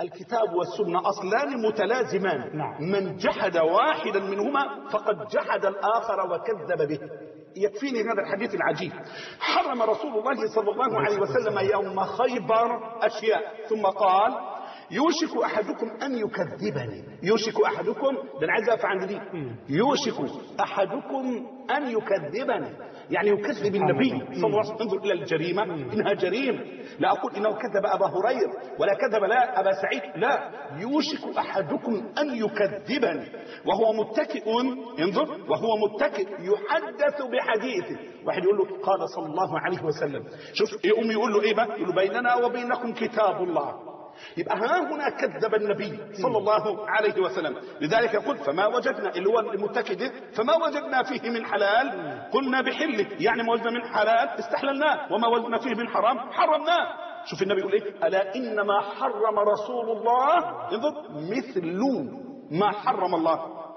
الكتاب والسنة أصلان متلازمان. نعم. من جحد واحدا منهما فقد جحد الآخر وكذب به. يكفيني هذا الحديث العجيب. حرم رسول الله صلى الله عليه وسلم. يوم خيبر أشياء ثم قال يوشك أحدكم أن يكذبني. يوشك أحدكم ده أنا عايز أقف عند دي. يوشك أحدكم أن يكذبني. يعني يكذب النبي صلى الله عليه وسلم. انظر إلى الجريمة. إنها جريمة. لا أقول إنه كذب أبا هريرة ولا كذب لا أبا سعيد. لا. يوشك أحدكم أن يكذبني. وهو متكئ انظر وهو متكئ يحدث بحديثه. واحد يقول له قال صلى الله عليه وسلم. شوف يقوم يقول له إيه بقى؟ يقول له بيننا وبينكم كتاب الله. يبقى ها هنا كذب النبي صلى الله عليه وسلم. لذلك يقول فما وجدنا اللي هو المتكئ ده، فما وجدنا فيه من حلال. قلنا بحله. يعني ما وجدنا من حلال استحللناه وما وجدنا فيه من حرام حرمناه. شوف النبي يقول إيه؟ ألا إنما حرم رسول الله؟ انظر مثل ما حرم الله.